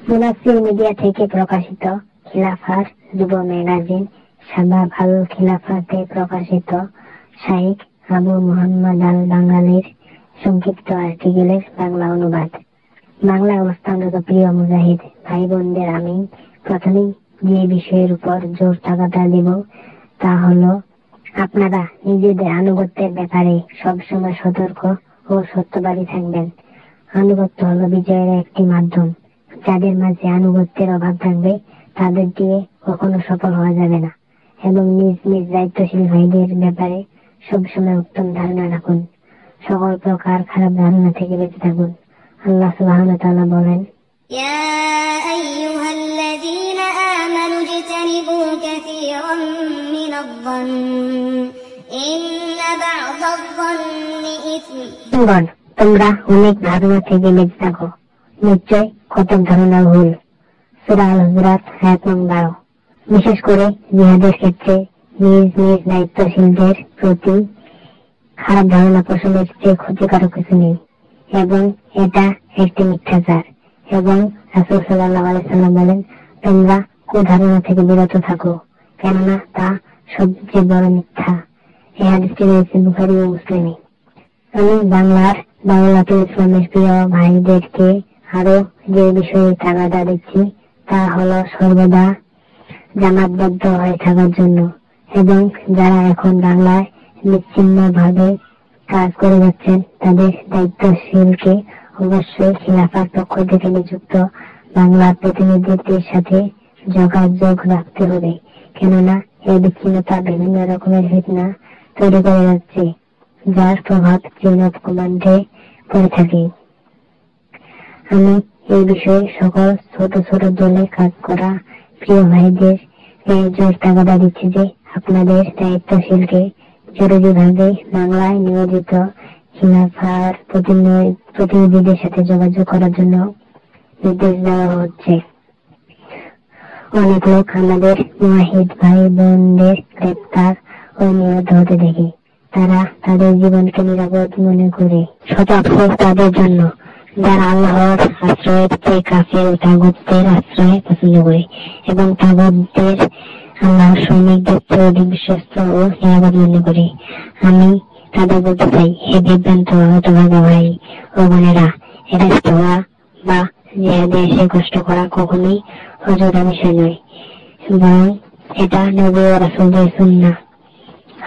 মুনাসির media থেকে প্রকাশিত খিলাফার যুব ম্যাগাজিন শাবাব আল খিলাফাতে প্রকাশিত শাইখ আবু মোহাম্মদ আল বাঙালির সংক্ষিপ্ত আর্টিকেলের বাংলা অনুবাদ। বাংলা অবস্থানরত প্রিয় মুজাহিদ ভাই বোনদের আমি প্রথমেই যে বিষয়ের উপর জোর তাগাদা দেব, তা হলো, আপনারা নিজেদের আনুগত্যের ব্যাপারে সবসময় সতর্ক ও সত্যবাদী থাকবেন। আনুগত্য হলো বিজয়ের একটি মাধ্যম। যাদের মাঝে আনুগত্যের অভাব থাকবে তাদের দিয়ে কখনো সফল হওয়া যাবে না এবং নিজ নিজ দায়িত্বশীল ভাইদের ব্যাপারে সবসময় উত্তম ধারণা রাখুন সকল প্রকার খারাপ ধারণা থেকে বেঁচে থাকুন আল্লাহ সুবাহ বলেন يا أيها الذين آمنوا اجتنبوا كثيرا من الظن إن بعض الظن إثم বল তোমরা অনেক ধারণা থেকে বেঁচে থাকো নিশ্চয় কত ধারণা ভুল। সুরা আল হুজরাত এক নং বারো বিশেষ করে জিহাদের ক্ষেত্রে নিজ নিজ দায়িত্বশীলদের প্রতি খারাপ ধারণা পোষণের চেয়ে ক্ষতিকারক কিছু নেই। এবং এটা একটি মিথ্যাচার। এবং রাসুল সাল্লাহ আলাইসাল্লাম বলেন, তোমরা কুধারণা থেকে বিরত থাকো, কেননা তা সবচেয়ে বড় মিথ্যা। এই হাদিসটি রয়েছে বুখারি ও মুসলিমে। আমি বাংলার বাংলাতে ইসলামের প্রিয় ভাইদেরকে আরও যে বিষয়ে তাগাদা দিচ্ছি তা হলো সর্বদা জামাতবদ্ধ হয়ে থাকার জন্য। এবং যারা এখন বাংলায় বিচ্ছিন্ন ভাবে কাজ করে যাচ্ছেন, তাদের দায়িত্বশীলকে অবশ্যই খিলাফার পক্ষ থেকে নিযুক্ত বাংলার প্রতিনিধিদের সাথে যোগাযোগ রাখতে হবে। কেননা, এই বিচ্ছিন্নতা বিভিন্ন রকমের ফিতনা তৈরি করে যাচ্ছে, যার প্রভাব চিনত কমান্ডে পড়ে থাকে। আমি এই বিষয়ে সকল ছোট ছোট দলে কাজ করা প্রিয় ভাইদের জোর তাগাদা দিচ্ছি যে আপনাদের দায়িত্বশীলকে জরুরি ভাবে বাংলায় নিয়োজিত খিলাফার প্রতিনিধিদের সাথে যোগাযোগ করার জন্য নির্দেশ দেওয়া হচ্ছে। অনেক লোক আমাদের মুহিদ ভাই বোনদের গ্রেপ্তার ও নিহত হতে দেখে। তারা তাদের জীবনকে নিরাপদ মনে করে। শতাফল তাদের জন্য যারা আল্লাহর আশ্রয়ের চেয়ে কাফের ও তাগতের আশ্রয় পছন্দ করে এবং তাগতদের আল্লাহর সৈনিকদের চেয়ে অধিক বিশ্বস্ত ও নিরাপদ মনে করে। আমি তাদের বলতে চাই, হে বিভ্রান্ত হতভাগা ভাই ও বোনেরা হওয়া বা জেহাদে এসে কষ্ট করা কখনোই অযোধ্যা বিষয় নয়, বরং এটা নবী ও রাসুলদের সুন্না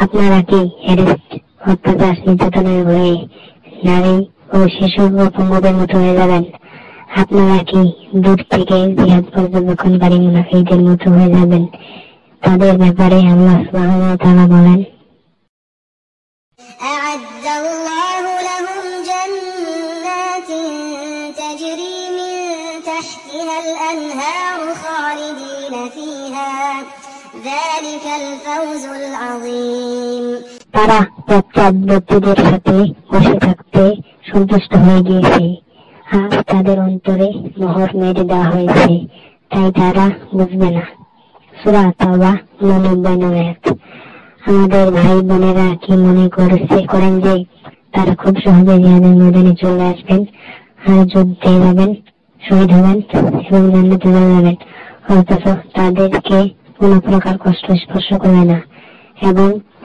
আপনারা কি অ্যারেস্ট অত্যাচার, নির্যাতনের ভয়ে নারী ও শিশু ও পঙ্গুদের মতো হয়ে যাবেন আপনারা কি দূর থেকে জিহাদ পর্যবেক্ষণকারী মুনাফিদের মতো হয়ে যাবেন তাদের ব্যাপারে আল্লাহ সুবহানাহু তাআলা বলেন أعد الله لهم جنات تجري من تحتها الأنهار خالدين فيها ذلك الفوز العظيم তারা পশ্চাৎবর্তীদের সাথে বসে থাকতে সন্তুষ্ট হয়ে গিয়েছে। আর তাদের অন্তরে মোহর মেরে দেওয়া হয়েছে। তাই তারা বুঝবে না। সুরা আমাদের ভাই বোনেরা কি মনে করছে করেন যে তারা খুব সহজে জিহাদের ময়দানে চলে আসবেন, আর যুদ্ধে যাবেন, শহীদ হবেন এবং জান্নাতে চলে যাবেন। অথচ তাদেরকে কোন প্রকার কষ্ট স্পর্শ করবে না। এবং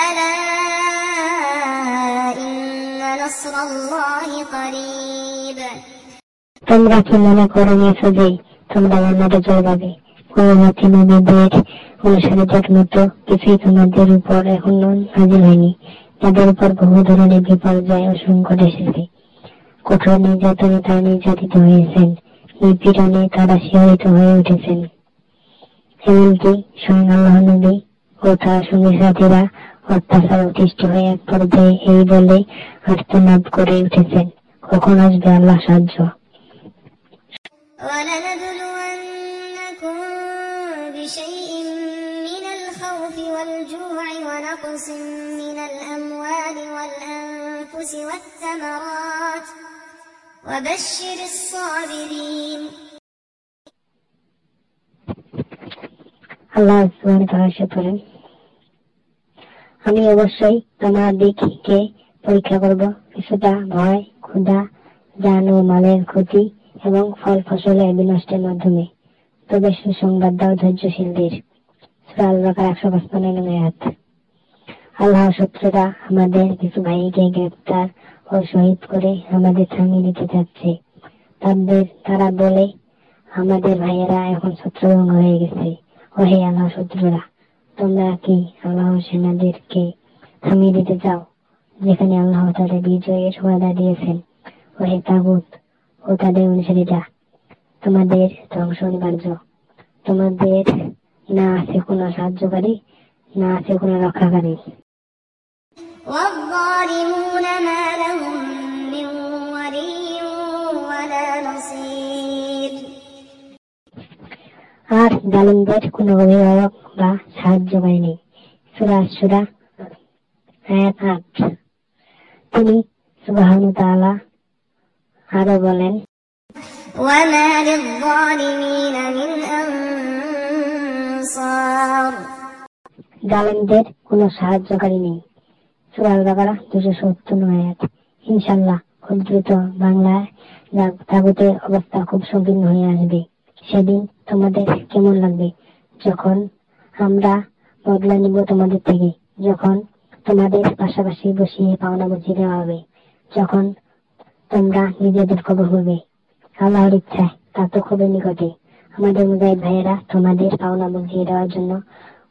ألا إن نصر الله قريب তোমরা কি মনে করে নিয়েছো যে তোমরা জান্নাতে চলে যাবে পূর্ববর্তী নবীদের অনুসারীদের মতো কিছুই তোমাদের উপর এখনো হাজির হয়নি তাদের উপর বহু ধরনের বিপর্যয় ও সংকট এসেছে কঠোর নির্যাতনে তারা নির্যাতিত হয়েছেন নিপীড়নে তারা শিহরিত হয়ে উঠেছেন এমনকি স্বয়ং আল্লাহ নবী ও তার সঙ্গী সাথীরা অত্যাচার অতিষ্ঠ হয়ে এক পর্যায়ে এই বলে আর্তনাদ করে উঠেছেন কখন আসবে আল্লাহ সাহায্য ولنبلونكم بشيء من الخوف والجوع ونقص من الأموال والأنفس والثمرات وبشر الصابرين আল্লাহ সুবহানাহু বলেন আমি অবশ্যই তোমার দিককে পরীক্ষা করব। কিছুটা ভয়, ক্ষুধা, জান ও মালের ক্ষতি এবং ফল ফসলের বিনষ্টের মাধ্যমে। তবে সুসংবাদ দাও ধৈর্যশীলদের। সূরা আল বাকারা একশো পঁচপান্ন আল্লাহ শত্রুরা আমাদের কিছু ভাইকে গ্রেপ্তার ও শহীদ করে আমাদের থামিয়ে দিতে যাচ্ছে। তাদের, তারা বলে, আমাদের ভাইয়েরা এখন শত্রুভঙ্গ হয়ে গেছে। ও হে আল্লাহ শত্রুরা। তোমরা কি আল্লাহ সেনাদেরকে থামিয়ে দিতে চাও যেখানে আল্লাহ তাদের বিজয়ের ওয়াদা দিয়েছেন ও হে তাগুত ও তাদের অনুসারীরা তোমাদের ধ্বংস অনিবার্য তোমাদের না আছে কোনো সাহায্যকারী না আছে কোনো রক্ষাকারী والظالمون ما আর জালিমদের কোনো অভিভাবক বা সাহায্যকারী নেই সুরা সুরা আয়াত আট তিনি সুবাহানু তাআলা আরো বলেন وما للظالمين من أنصار জালেমদের কোনো সাহায্যকারী নেই সুরাল বাগারা দুশো সত্তর আয়াত ইনশাল্লাহ খুব দ্রুত বাংলায় জা- তাগুতের অবস্থা খুব সংকীর্ণ হয়ে আসবে সেদিন তোমাদের কেমন লাগবে? যখন আমরা বদলা নিব তোমাদের থেকে, যখন তোমাদের পাশাপাশি বসিয়ে পাওনা বুঝিয়ে দেওয়া হবে, যখন তোমরা নিজেদের খবর করবে আল্লাহর ইচ্ছায়, তা তো খুবই নিকটে। আমাদের মুজাহিদ ভাইয়েরা তোমাদের পাওনা বুঝিয়ে দেওয়ার জন্য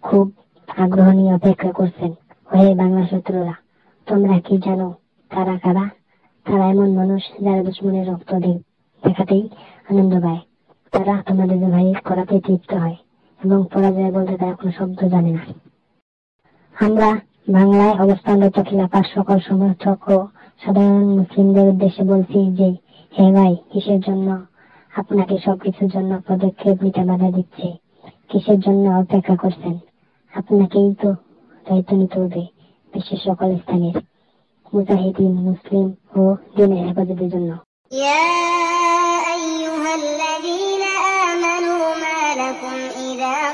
খুব আগ্রহ নিয়ে অপেক্ষা করছেন। ওহে বাংলা শত্রুরা, তোমরা কি জানো তারা কারা? তারা এমন মানুষ যারা দুশ্মনের রক্ত দে- দেখাতেই আনন্দ পায়। তারা তোমাদের ভাই করাতে তৃপ্ত হয় এবং পরাজয় বলতে তারা কোনো শব্দ জানে না। আমরা বাংলায় অবস্থানরত খিলাফার সকল সমর্থক ও সাধারণ মুসলিমদের উদ্দেশ্যে বলছি যে, হে ভাই, কিসের জন্য আপনাকে সবকিছুর জন্য পদক্ষেপ নিতে বাধা দিচ্ছে? কিসের জন্য অপেক্ষা করছেন? আপনাকেই তো দায়িত্ব নিতে হবে বিশ্বের সকল স্থানের মুজাহিদিন, মুসলিম ও দিনের হেফাজতের জন্য।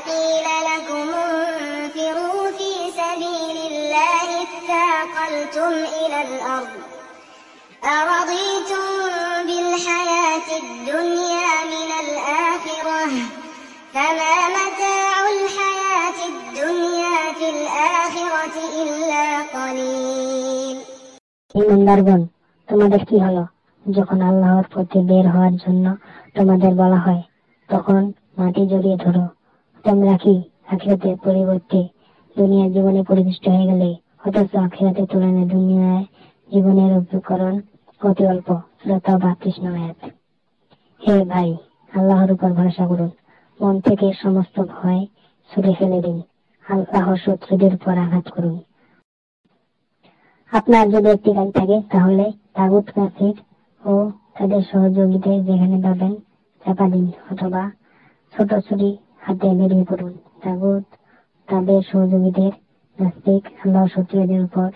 إذا قيل لكم انفروا في سبيل الله اثاقلتم إلى الأرض أرضيتم بالحياة الدنيا من الآخرة فما متاع الحياة الدنيا في الآخرة إلا قليل ইমানদারগণ তোমাদের কি হলো যখন আল্লাহর পথে বের হওয়ার জন্য তোমাদের বলা হয় তখন মাটি জড়িয়ে ধরো তোমরা কি আখিরাতের পরিবর্তে দুনিয়ার জীবনে পরিদৃষ্ট হয়ে গেলে অথচ আখিরাতের তুলনায় দুনিয়ায় জীবনের উপকরণ অতি অল্প। শ্রোতা বা কৃষ্ণ আয়াত হে ভাই, আল্লাহর উপর ভরসা করুন। মন থেকে সমস্ত ভয় ছুড়ে ফেলে দিন। আল্লাহর শত্রুদের উপর আঘাত করুন। আপনার যদি একটি গাড়ি থাকে, তাহলে তাগুত কাফির ও তাদের সহযোগীদের যেখানে পাবেন চাপা দিন অথবা ছোট ছুরি হাতে বেরিয়ে পড়ুন তাগুত তাদের সহযোগীদের নাস্তিক আল্লাহ শত্রুদের উপর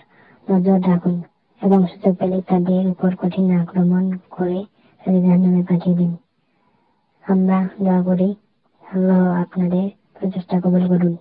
নজর রাখুন এবং সুযোগ পেলে তাদের উপর কঠিন আক্রমণ করে তাদের জাহান্নামে পাঠিয়ে দিন। আমরা দয়া করি, আল্লাহ আপনাদের প্রচেষ্টা কবল করুন।